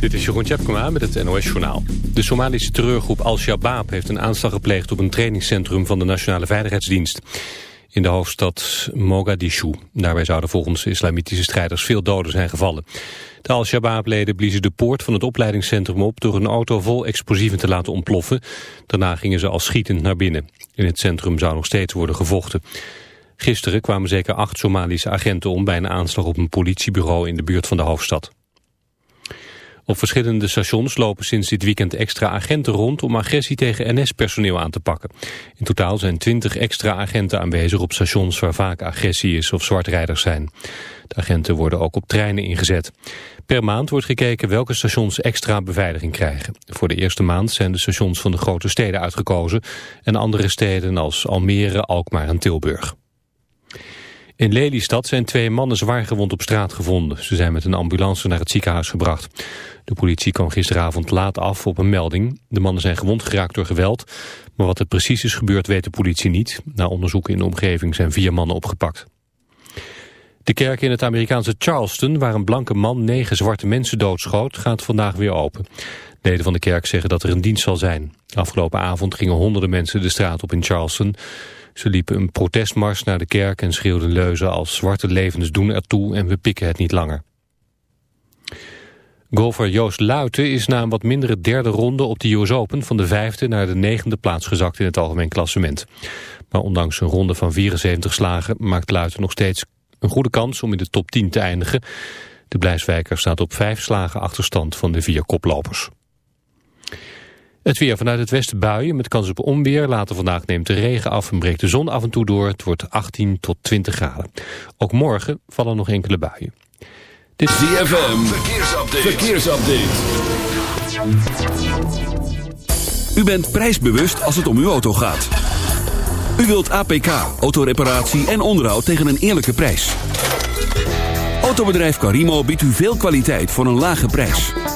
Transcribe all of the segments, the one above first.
Dit is Jeroen Tjepkema met het NOS Journaal. De Somalische terreurgroep Al-Shabaab heeft een aanslag gepleegd op een trainingscentrum van de Nationale Veiligheidsdienst. In de hoofdstad Mogadishu. Daarbij zouden volgens islamitische strijders veel doden zijn gevallen. De Al-Shabaab-leden bliezen de poort van het opleidingscentrum op door een auto vol explosieven te laten ontploffen. Daarna gingen ze al schietend naar binnen. In het centrum zou nog steeds worden gevochten. Gisteren kwamen zeker acht Somalische agenten om bij een aanslag op een politiebureau in de buurt van de hoofdstad. Op verschillende stations lopen sinds dit weekend extra agenten rond om agressie tegen NS-personeel aan te pakken. In totaal zijn 20 extra agenten aanwezig op stations waar vaak agressie is of zwartrijders zijn. De agenten worden ook op treinen ingezet. Per maand wordt gekeken welke stations extra beveiliging krijgen. Voor de eerste maand zijn de stations van de grote steden uitgekozen en andere steden als Almere, Alkmaar en Tilburg. In Lelystad zijn twee mannen zwaargewond op straat gevonden. Ze zijn met een ambulance naar het ziekenhuis gebracht. De politie kwam gisteravond laat af op een melding. De mannen zijn gewond geraakt door geweld. Maar wat er precies is gebeurd weet de politie niet. Na onderzoek in de omgeving zijn vier mannen opgepakt. De kerk in het Amerikaanse Charleston, waar een blanke man negen zwarte mensen doodschoot, gaat vandaag weer open. Leden van de kerk zeggen dat er een dienst zal zijn. Afgelopen avond gingen honderden mensen de straat op in Charleston. Ze liepen een protestmars naar de kerk en schreeuwden leuzen als zwarte levens doen ertoe en we pikken het niet langer. Golfer Joost Luiten is na een wat mindere derde ronde op de US Open van de vijfde naar de negende plaats gezakt in het algemeen klassement. Maar ondanks een ronde van 74 slagen maakt Luiten nog steeds een goede kans om in de top 10 te eindigen. De Blijswijker staat op vijf slagen achterstand van de vier koplopers. Het weer vanuit het westen buien met kans op onweer. Later vandaag neemt de regen af en breekt de zon af en toe door. Het wordt 18 tot 20 graden. Ook morgen vallen nog enkele buien. Dit is DFM. Verkeersupdate. Verkeersupdate. U bent prijsbewust als het om uw auto gaat. U wilt APK, autoreparatie en onderhoud tegen een eerlijke prijs. Autobedrijf Carimo biedt u veel kwaliteit voor een lage prijs.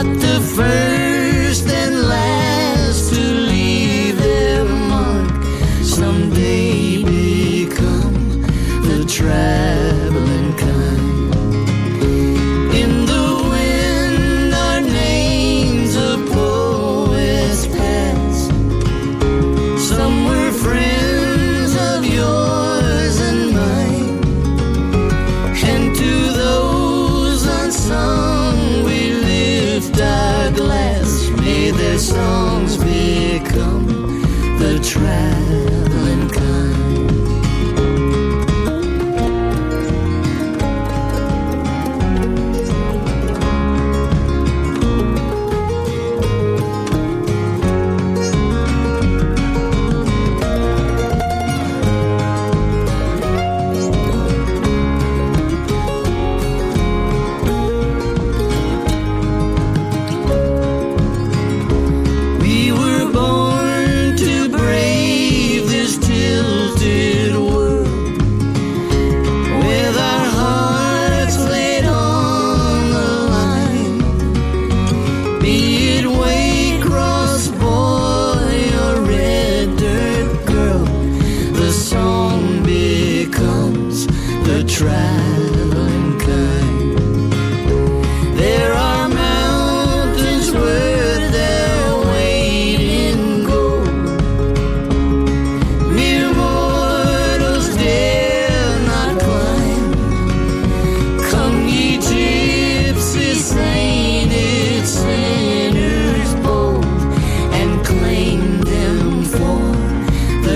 But the first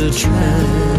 the trend.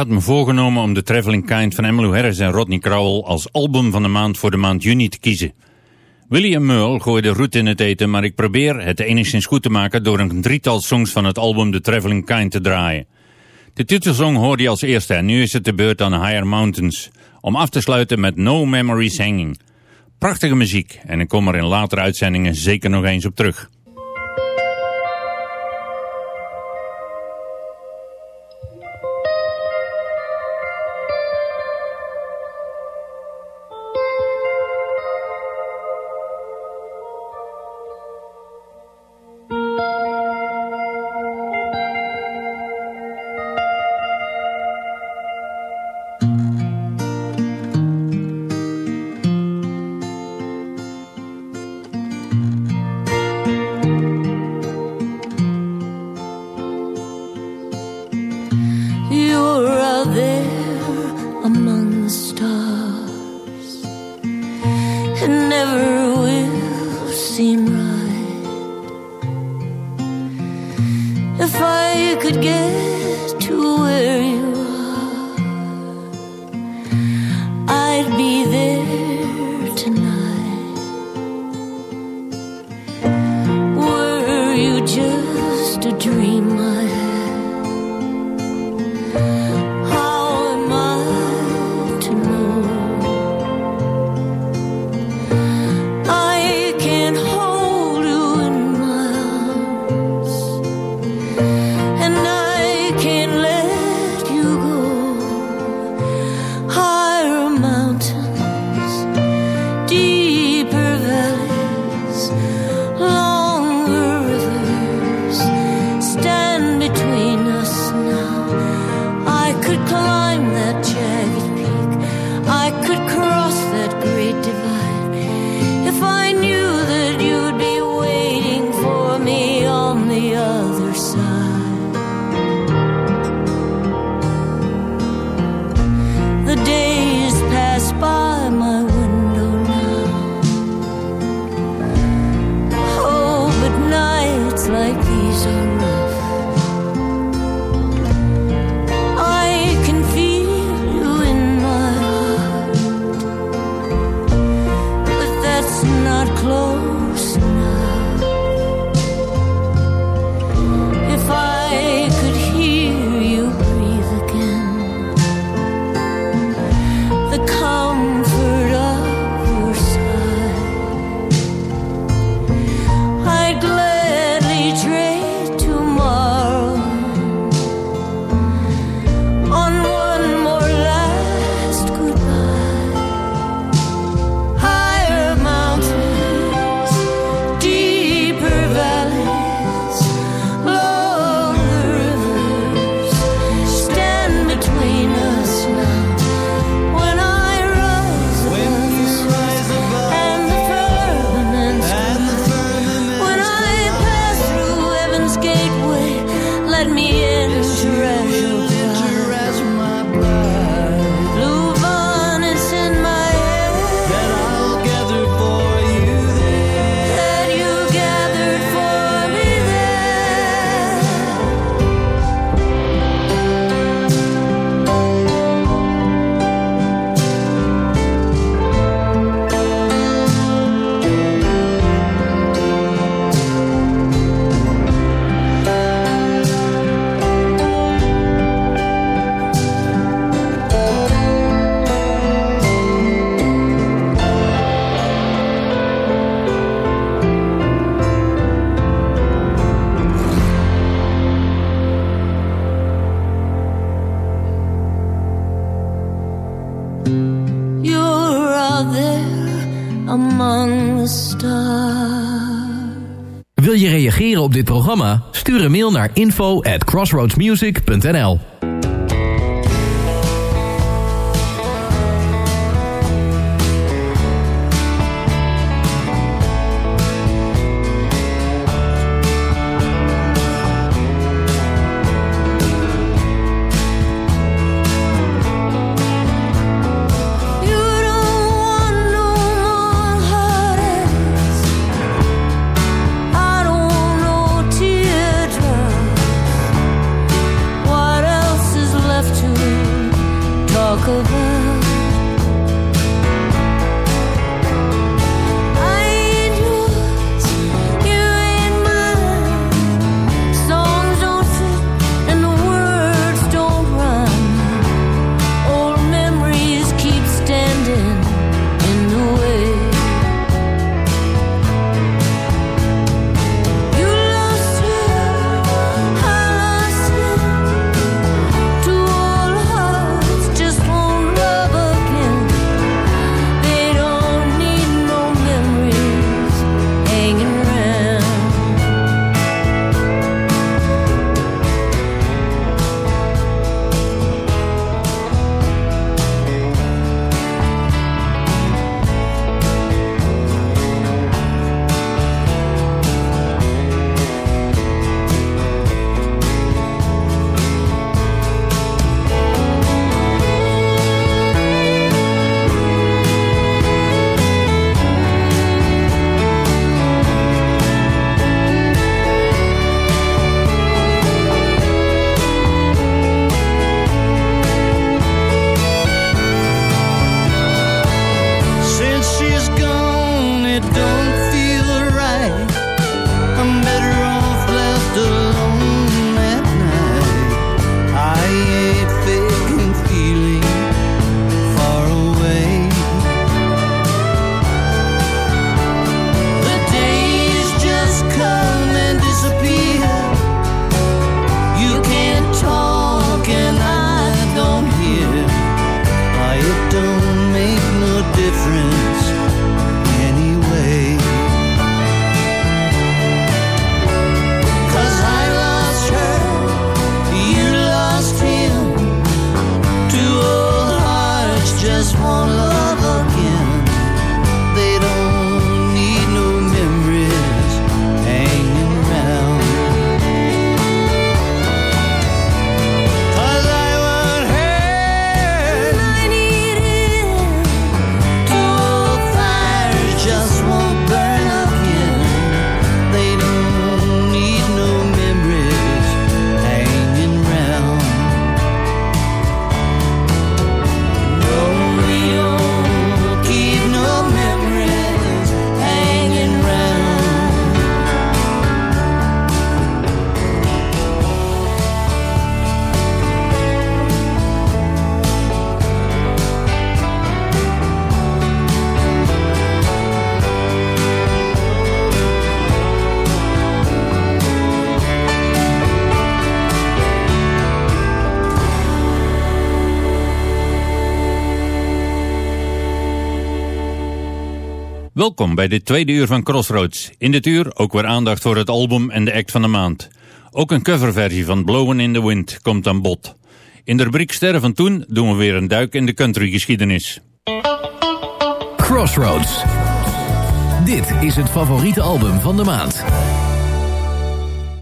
Had me voorgenomen om The Traveling Kind van Emmylou Harris en Rodney Crowell als album van de maand voor de maand juni te kiezen. William Merle gooide roet in het eten, maar ik probeer het enigszins goed te maken door een drietal songs van het album The Traveling Kind te draaien. De titelsong hoorde je als eerste en nu is het de beurt aan Higher Mountains, om af te sluiten met No Memories Hanging. Prachtige muziek en ik kom er in latere uitzendingen zeker nog eens op terug. Op dit programma? Stuur een mail naar info at crossroadsmusic.nl Welkom bij dit tweede uur van Crossroads. In dit uur ook weer aandacht voor het album en de act van de maand. Ook een coverversie van Blowin' in the Wind komt aan bod. In de rubriek Sterren van Toen doen we weer een duik in de countrygeschiedenis. Crossroads. Dit is het favoriete album van de maand.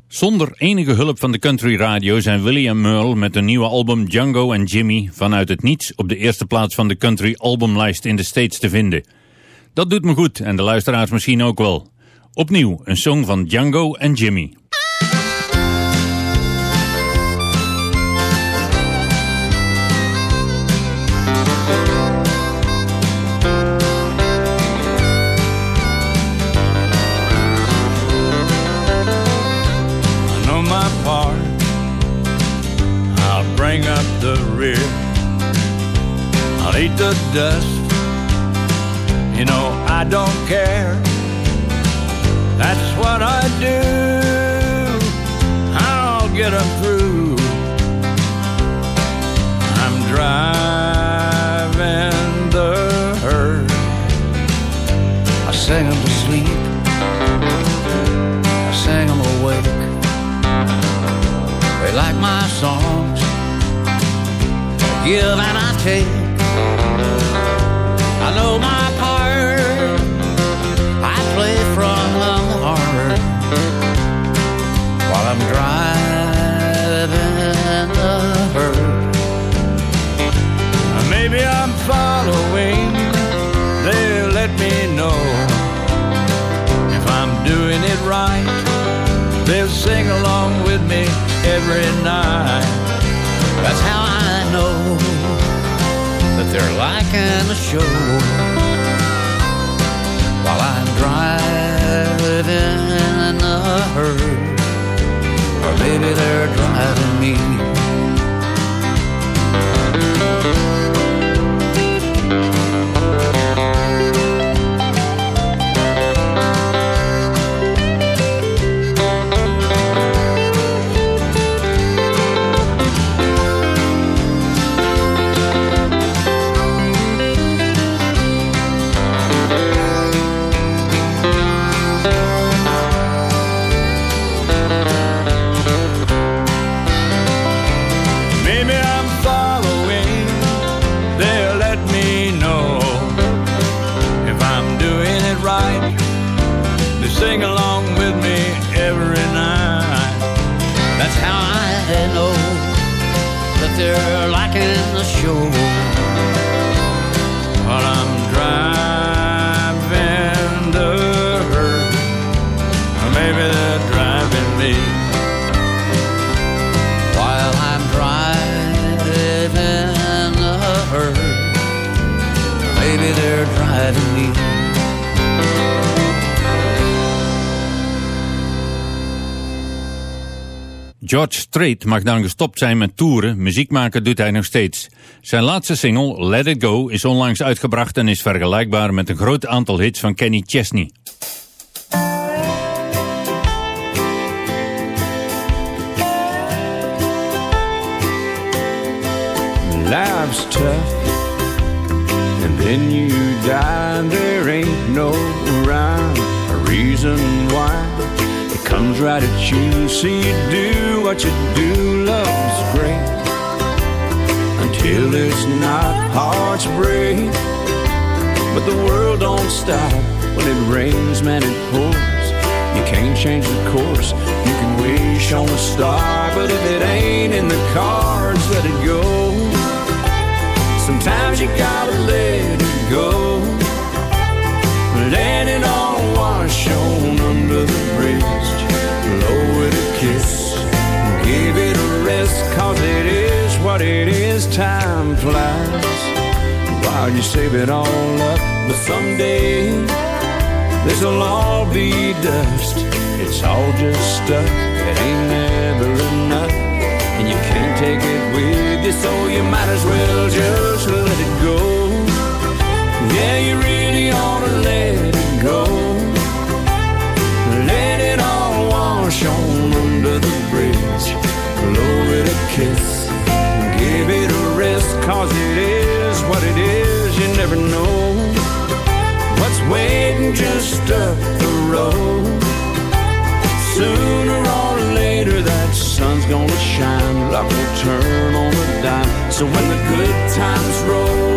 Zonder enige hulp van de country radio zijn William Merle met een nieuwe album Django en Jimmy vanuit het niets op de eerste plaats van de country albumlijst in de States te vinden. Dat doet me goed en de luisteraars misschien ook wel. Opnieuw een song van Django en Jimmy. Eat the dust. What I do. I'll get 'em through. I'm driving the herd. I sing 'em to sleep. I sing them awake. They like my songs. Give and I take. They'll sing along with me every night. That's how I know that they're liking the show while I'm driving in a herd, or maybe they're driving me. George Strait mag dan gestopt zijn met toeren, muziek maken doet hij nog steeds. Zijn laatste single, Let It Go, is onlangs uitgebracht en is vergelijkbaar met een groot aantal hits van Kenny Chesney. Life's tough, and then you die. There ain't no rhyme or reason why. Comes right at you, so you do what you do. Love's great until it's not. Hearts break, but the world don't stop when it rains, man. It pours. You can't change the course. You can wish on a star, but if it ain't in the cards, let it go. Sometimes you gotta let it go. Let it all wash on under the bridge. Blow it a kiss. Give it a rest, cause it is what it is. Time flies while you save it all up. But someday, this'll all be dust. It's all just stuff that ain't never enough and you can't take it with you, so you might as well just let it go. Yeah, you really ought to let it go. Kiss, give it a rest, cause it is what it is. You never know what's waiting just up the road. Sooner or later, that sun's gonna shine. Luck will turn on a dime. So when the good times roll,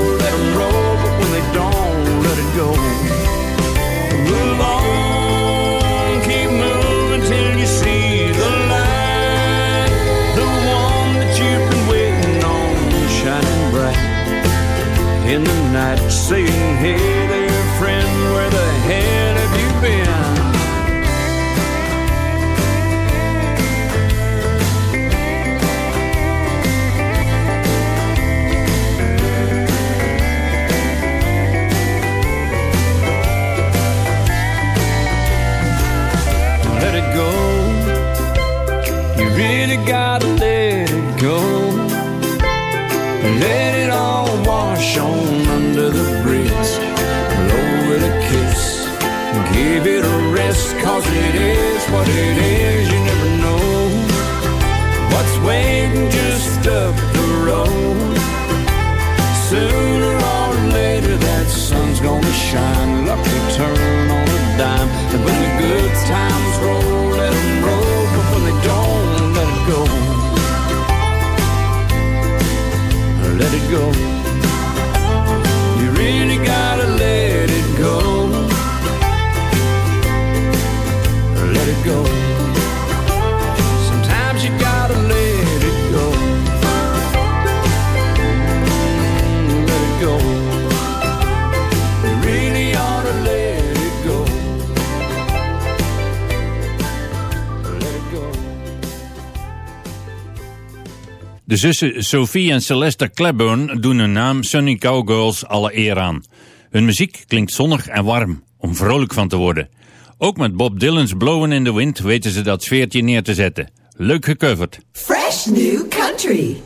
zussen Sophie en Celeste Claiborne doen hun naam Sunny Cowgirls alle eer aan. Hun muziek klinkt zonnig en warm, om vrolijk van te worden. Ook met Bob Dylan's Blowin' in the Wind weten ze dat sfeertje neer te zetten. Leuk gecoverd. Fresh new country.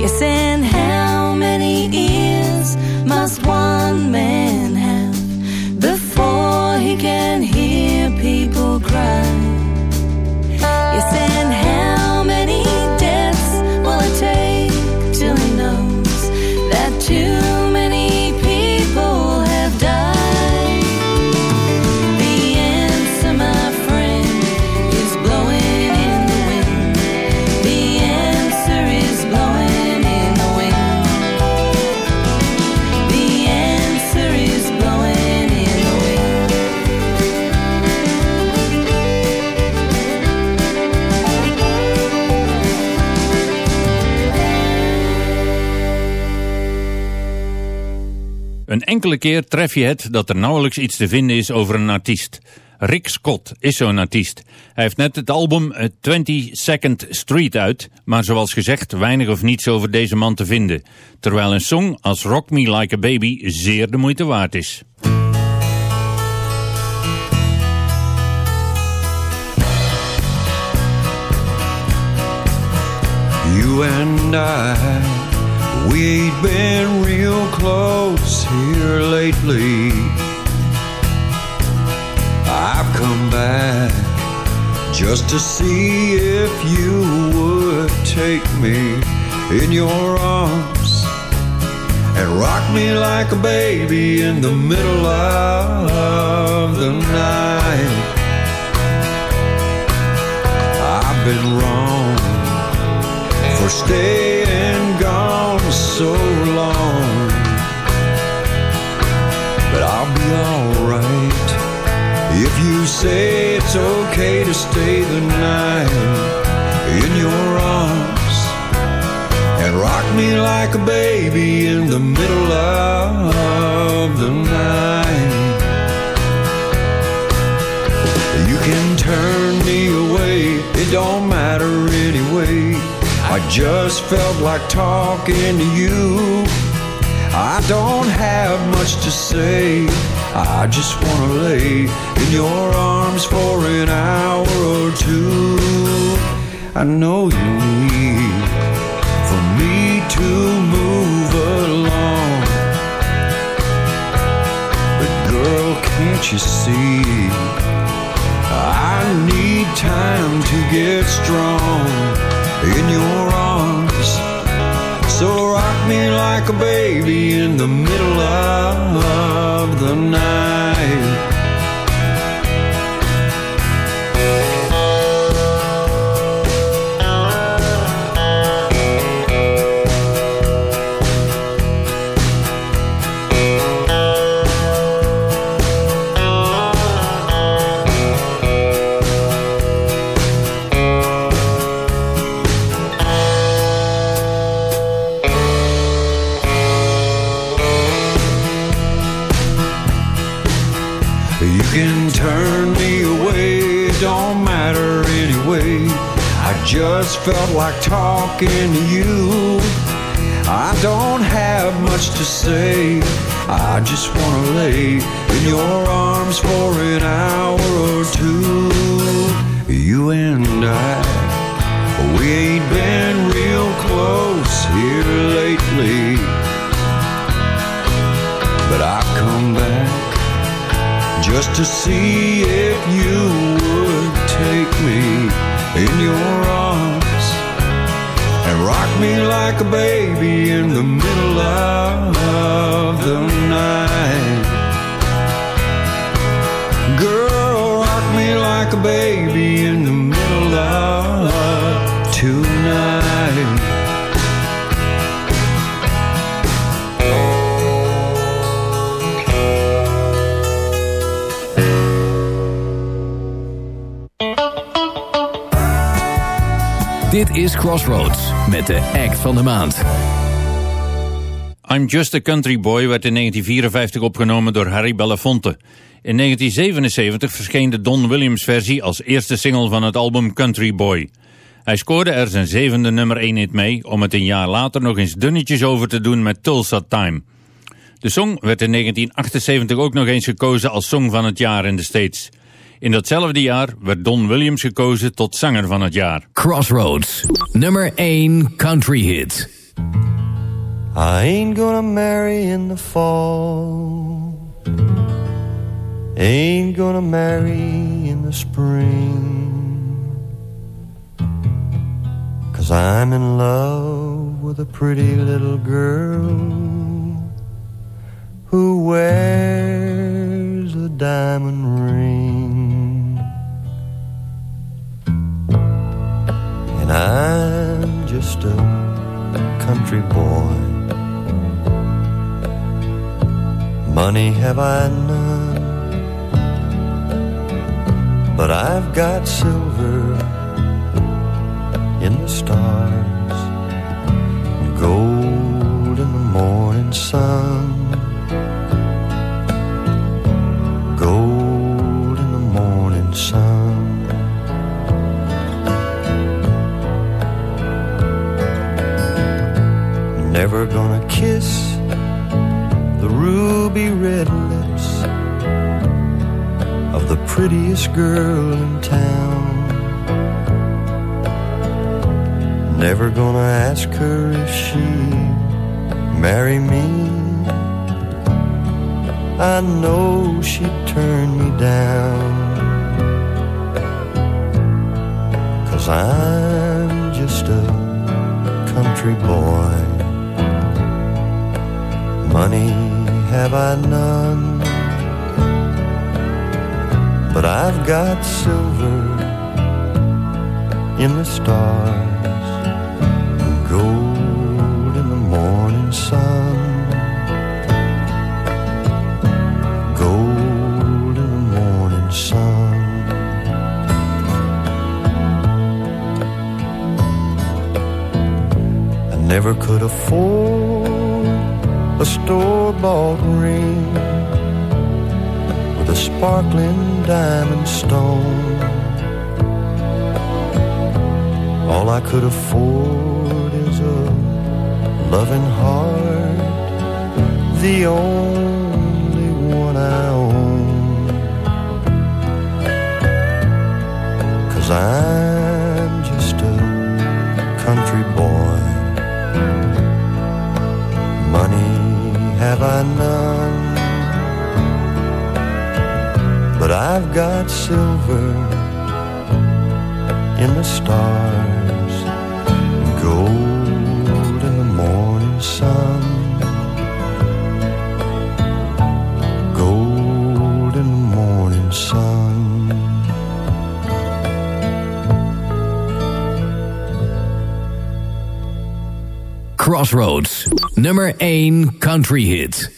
Yes, and how many ears must one man have before he can hear people cry? Enkele keer tref je het dat er nauwelijks iets te vinden is over een artiest. Rick Scott is zo'n artiest. Hij heeft net het album eh, 22nd Street uit, maar zoals gezegd weinig of niets over deze man te vinden. Terwijl een song als Rock Me Like a Baby zeer de moeite waard is. You and I, we ain't been real close here lately. I've come back just to see if you would take me in your arms and rock me like a baby in the middle of the night. I've been wrong for staying so long. But I'll be alright if you say it's okay to stay the night in your arms and rock me like a baby in the middle of the night. You can turn me away, it don't matter. I just felt like talking to you. I don't have much to say. I just wanna lay in your arms for an hour or two. I know you need for me to move along. But girl, can't can't you see? I need time to get strong in your arms. So rock me like a baby in the middle of the night. Felt like talking to you. I don't have much to say. I just wanna lay in your arms for an hour or two. You and I, we ain't been real close here lately. But I come back just to see if you would take me in your arms rock me like a baby in the middle of the night. Girl, rock me like a baby is Crossroads met de act van de maand. I'm Just a Country Boy werd in 1954 opgenomen door Harry Belafonte. In 1977 verscheen de Don Williams versie als eerste single van het album Country Boy. Hij scoorde er zijn zevende nummer 1 hit mee om het een jaar later nog eens dunnetjes over te doen met Tulsa Time. De song werd in 1978 ook nog eens gekozen als song van het jaar in de States. In datzelfde jaar werd Don Williams gekozen tot zanger van het jaar. Crossroads, nummer 1 country hit. I ain't gonna marry in the fall. Ain't gonna marry in the spring. Cause I'm in love with a pretty little girl who wears a diamond ring. And I'm just a country boy. Money have I none, but I've got silver in the stars, gold in the morning sun, Never gonna kiss the ruby red lips of the prettiest girl in town. Never gonna ask her if she'd marry me. I know she'd turn me down. Cause I'm just a country boy. Money have I none, but I've got silver in the stars, and gold in the morning sun, gold in the morning sun. I never could afford a store-bought ring with a sparkling diamond stone. All I could afford is a loving heart, the only one I own. Cause I'm none. But I've got silver in the stars, and gold in the morning sun, gold in the morning sun. Crossroads. nummer 1 country hit.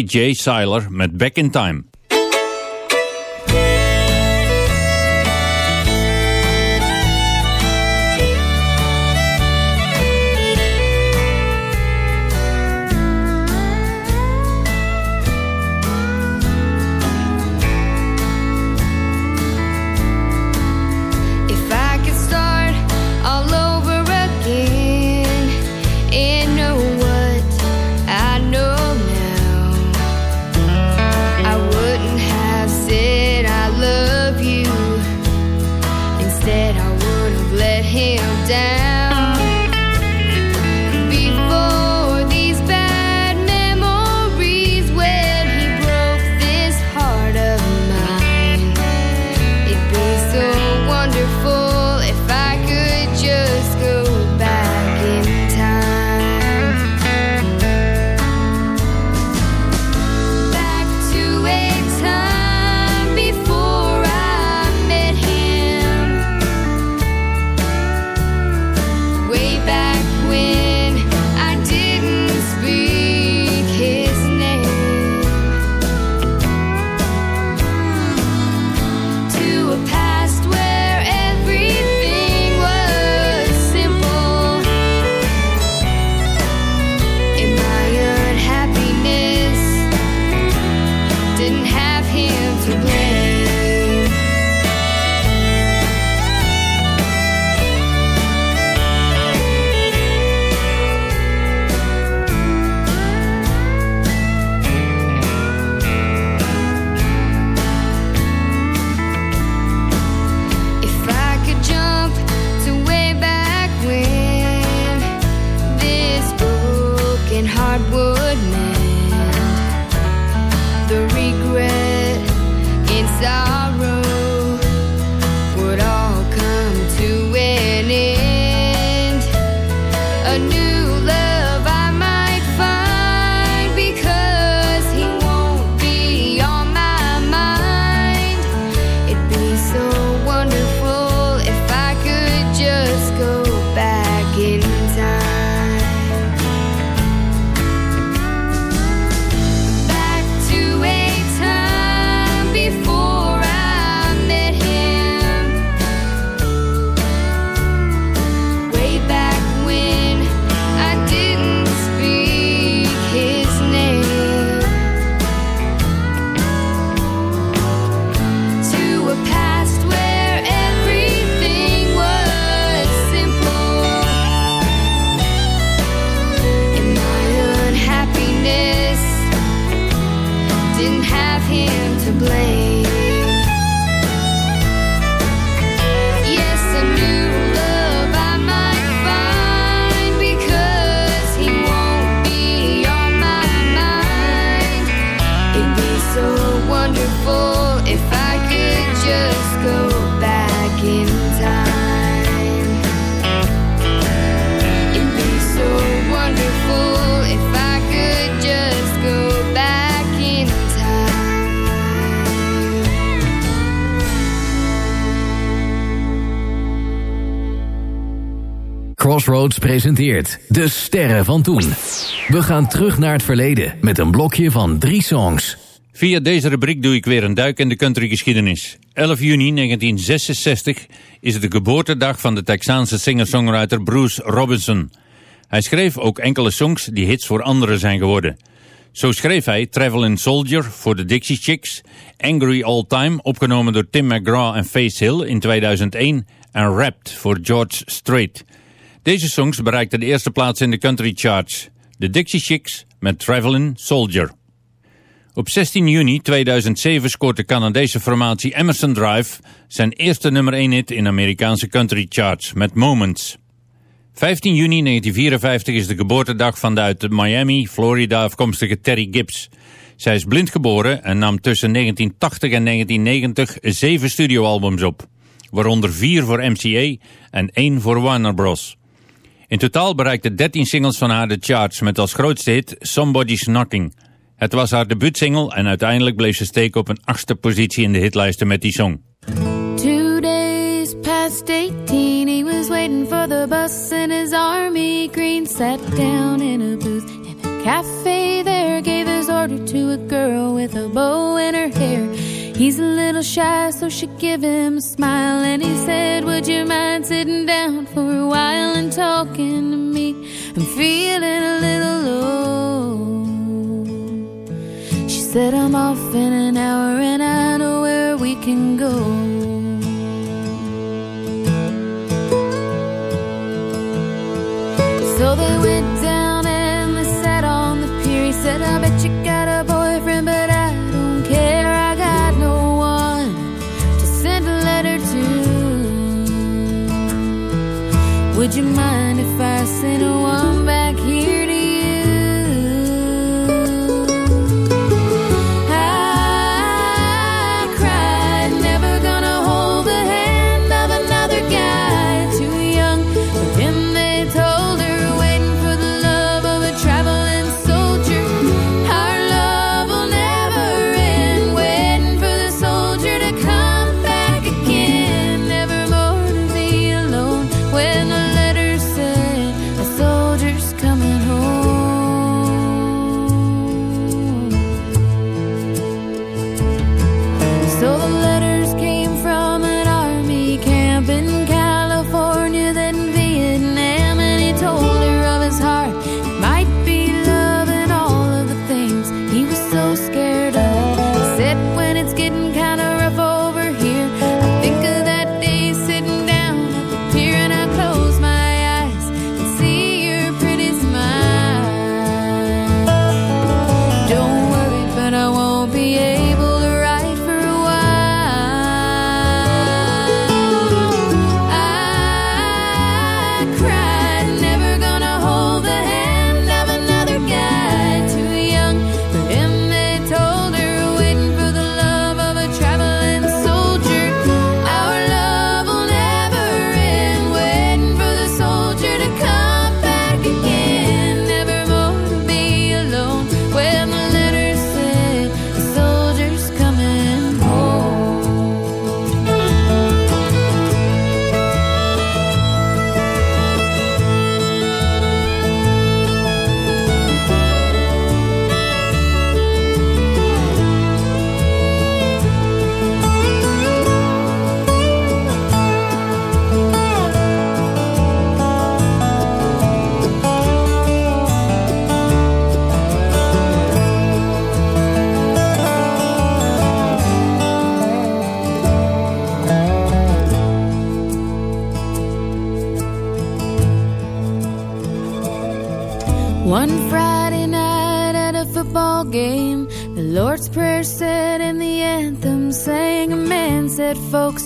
J. Seiler met Back in Time. hardwood. Presenteert De Sterren van Toen. We gaan terug naar het verleden met een blokje van drie songs. Via deze rubriek doe ik weer een duik in de countrygeschiedenis. 11 juni 1966 is de geboortedag van de Texaanse singer-songwriter Bruce Robinson. Hij schreef ook enkele songs die hits voor anderen zijn geworden. Zo schreef hij Traveling Soldier voor de Dixie Chicks, Angry All Time, opgenomen door Tim McGraw en Face Hill in 2001 en Wrapped voor George Strait. Deze songs bereikten de eerste plaats in de country charts. De Dixie Chicks met Traveling Soldier. Op 16 juni 2007 scoort de Canadese formatie Emerson Drive zijn eerste nummer 1 hit in Amerikaanse country charts met Moments. 15 juni 1954 is de geboortedag van de uit Miami, Florida afkomstige Terry Gibbs. Zij is blind geboren en nam tussen 1980 en 1990 zeven studioalbums op, waaronder vier voor MCA en één voor Warner Bros. In totaal bereikte 13 singles van haar de charts met als grootste hit Somebody's Knocking. Het was haar debuutsingle en uiteindelijk bleef ze steken op een achtste positie in de hitlijsten met die song. Past 18, he was waiting for the bus his army green. Down in a booth cafe there, gave his order to a girl with a bow in her hair. He's a little shy, so she gave him a smile, and he said, Would you mind sitting down for a while and talking to me? I'm feeling a little low. She said, I'm off in an hour, and I know where we can go. So they went demais. Folks,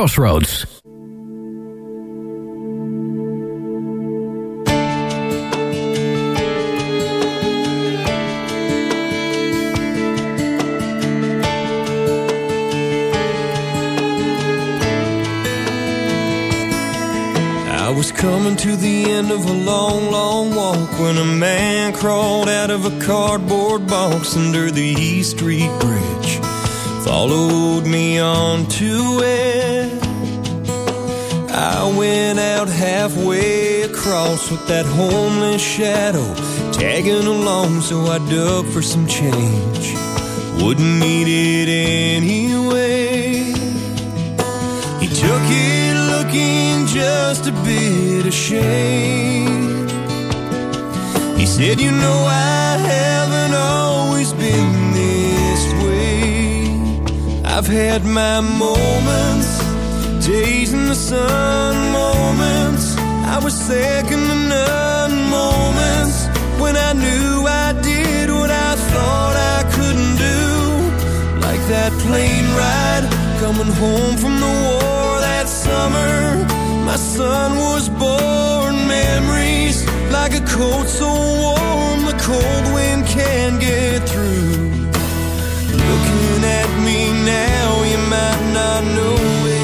Crossroads. I was coming to the end of a long, long walk when a man crawled out of a cardboard box under the East Street Bridge. Followed me onto it. I went out halfway across with that homeless shadow tagging along, so I dug for some change. Wouldn't need it anyway. He took it looking just a bit ashamed. He said, You know, I haven't always been this way. I've had my moments, days in the sun, moments. I was second to none, moments when I knew I did what I thought I couldn't do. Like that plane ride coming home from the war that summer. My son was born, memories like a coat so warm the cold wind can't get through. Looking at me now, you might not know it,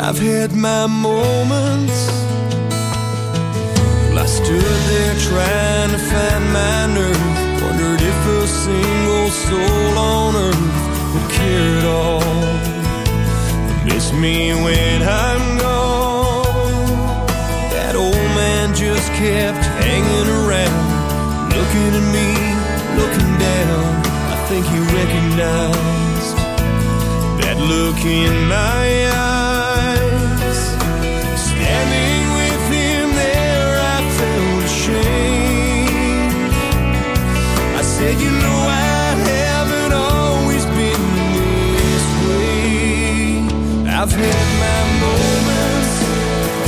I've had my moments. Well, I stood there trying to find my nerve, wondered if a single soul on earth would care at all. Miss me when I'm gone. That old man just kept hanging around, looking at me, looking down. I think he recognized that look in my eyes. I've had my moments,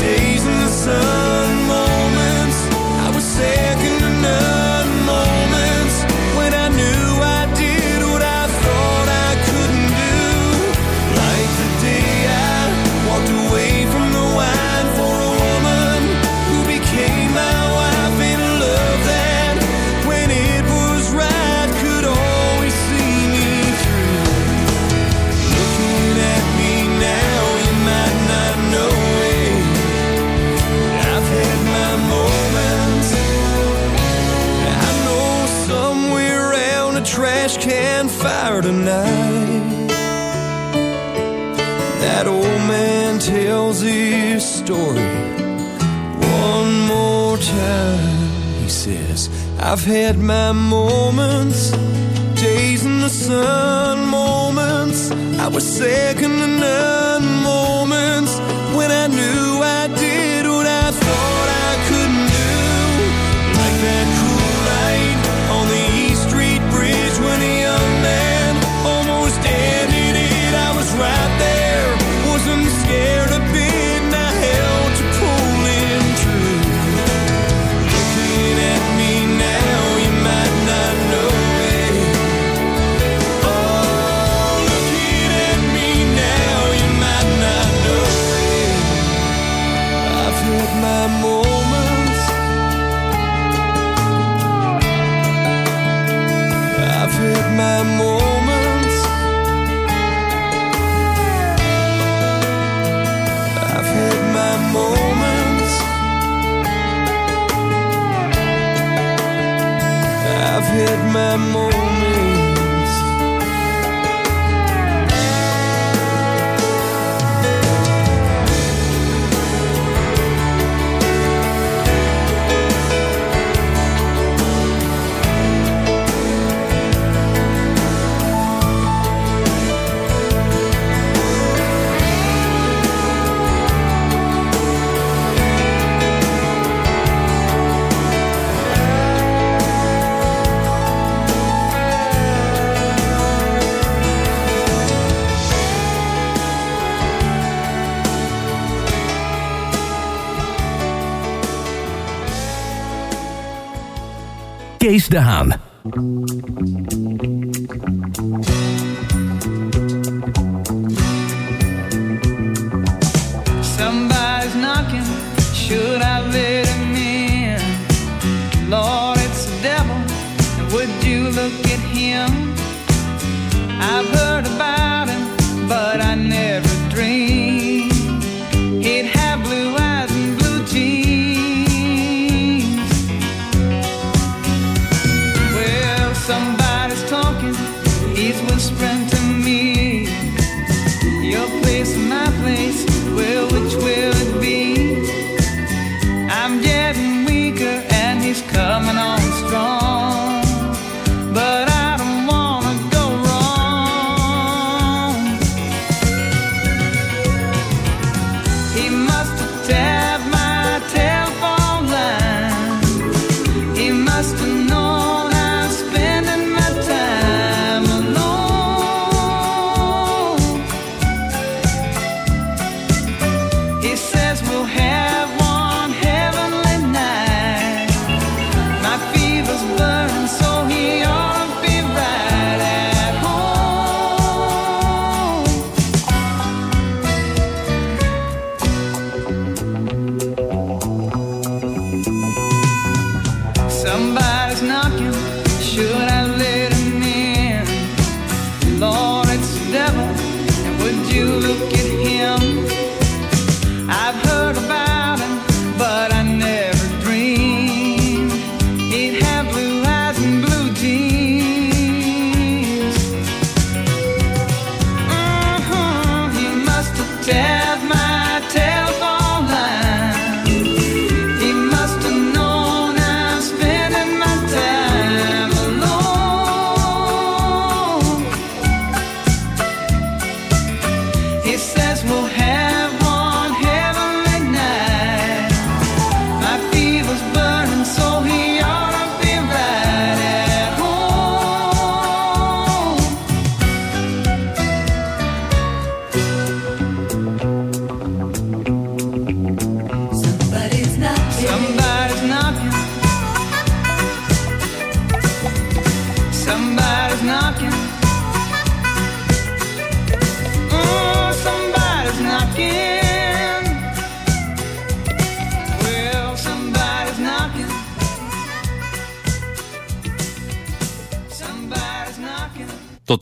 days in the sun, fire tonight. That old man tells his story one more time. He says, I've had my moments, days in the sun, moments. I was second to none, moments when I knew I've my moments. Kees de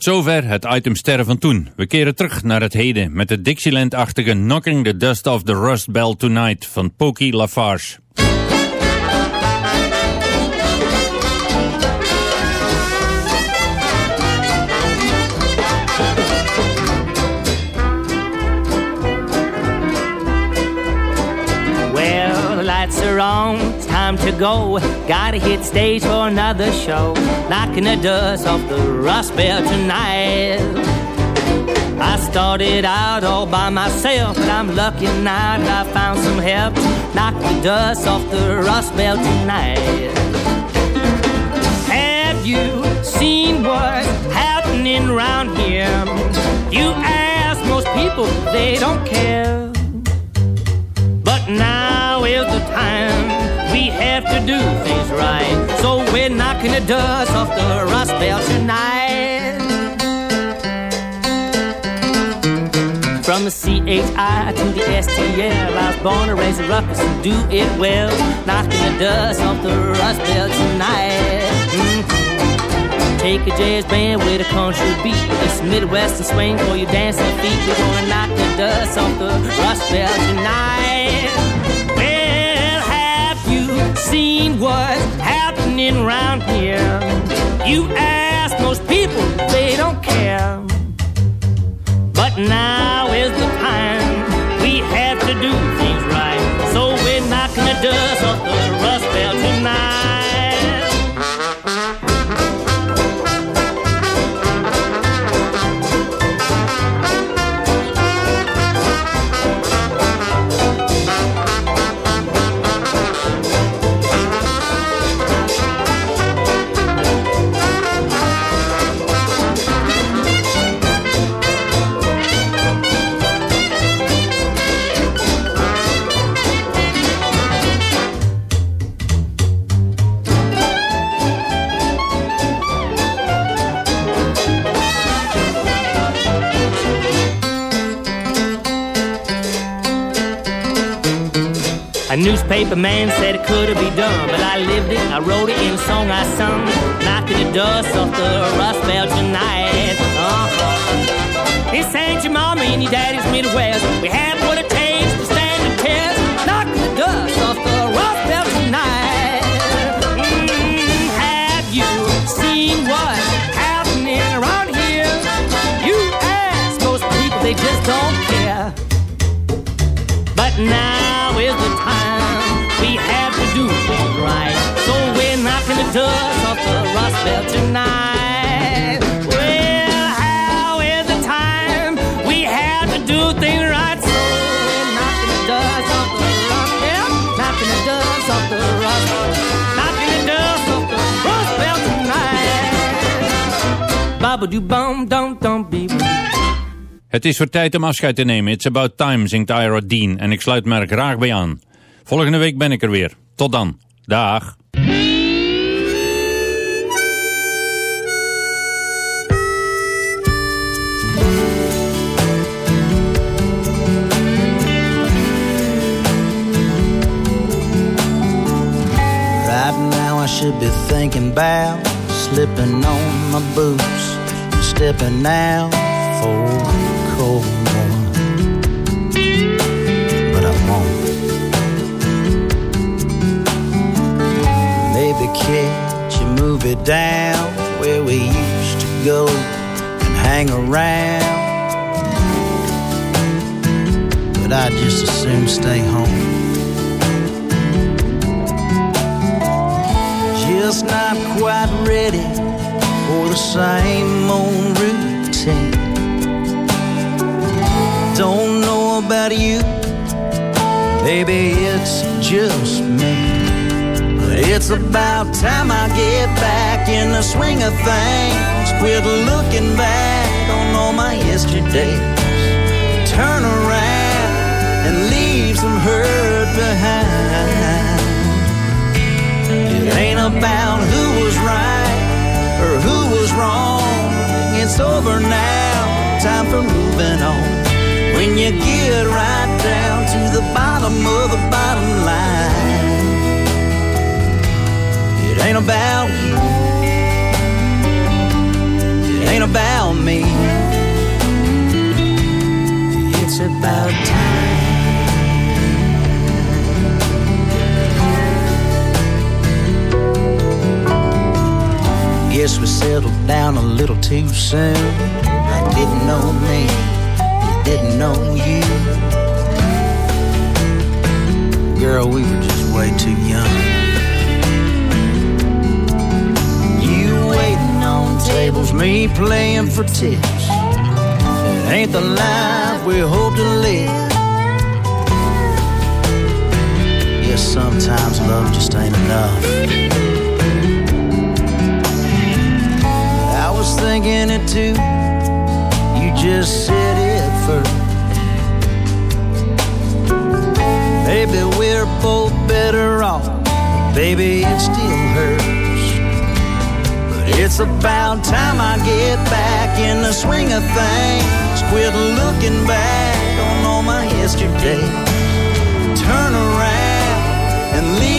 zover het item Sterren van Toen. We keren terug naar het heden met het Dixieland-achtige Knocking the Dust Off the Rust Bell Tonight van Pokey Lafarge. Well, the lights are on, time to go. Gotta hit stage for another show. Knocking the dust off the Rust Belt tonight. I started out all by myself, but I'm lucky now that I found some help. Knock the dust off the Rust Belt tonight. Have you seen what's happening around here? You ask most people, they don't care. But now have to do things right. So we're knocking the dust off the Rust Belt tonight. From the CHI to the STL, I was born to raise a ruckus and do it well. Knocking the dust off the Rust Belt tonight. Mhm. Take a jazz band with a country beat. It's Midwestern swing for your dancing feet. We're gonna knock the dust off the Rust Belt tonight. Seen what's happening around here? You ask most people, they don't care. But now is the time we have to do things right. So we're knocking the dust off the Rust Belt tonight. Newspaper man said it couldn't be done, but I lived it, I wrote it in a song I sung, knocking the dust off the Rust Belt tonight. Uh-huh. This ain't your mama and your daddy's Midwest. We have what it takes to stand the test, knocking the dust off the Het is voor tijd om afscheid te nemen. It's about time, zingt Ira Dean. En ik sluit me er graag bij aan. Volgende week ben ik er weer. Tot dan. Dag. Right now I should be thinking about slipping on my boots stepping out for cold one. But I won't. Maybe catch a movie down where we used to go and hang around. But I'd just as soon stay home. just not quite ready same old routine. Don't know about you, maybe it's just me. But it's about time I get back in the swing of things. Quit looking back on all my yesterdays. Turn around and leave some hurt behind. It ain't about who was right It's over now, time for moving on. When you get right down to the bottom of the bottom line, it ain't about you. It ain't about me. It's about time. Guess we settled down a little too soon. I didn't know me, you didn't know you. Girl, we were just way too young. You waiting on tables, me playing for tips. It ain't the life we hope to live. Yes, sometimes love just ain't enough. Thinking it too. You just said it first. Maybe we're both better off. Baby, it still hurts. But it's about time I get back in the swing of things. Quit looking back on all my yesterday. Turn around and leave.